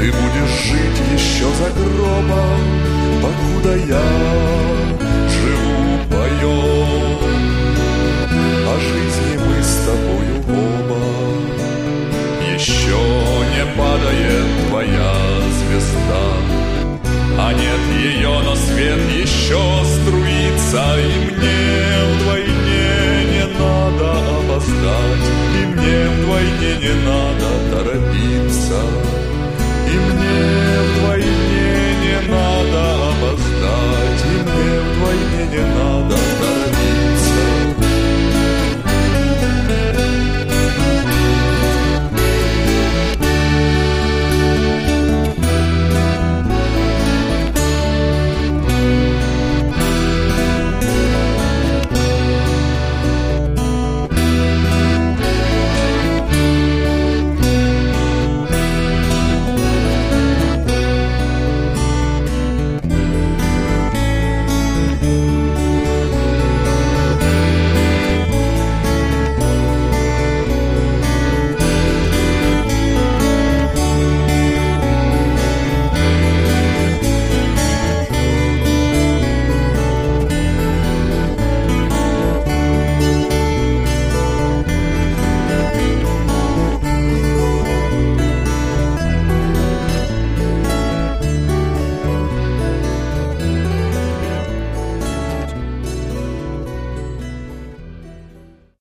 Ты будешь жить еще за гробом, покуда я живу поем. О жизни мы с тобою оба. Еще не падает твоя звезда, А нет ее, но свет еще струится, И мне вдвойне не надо опоздать, И мне вдвойне не надо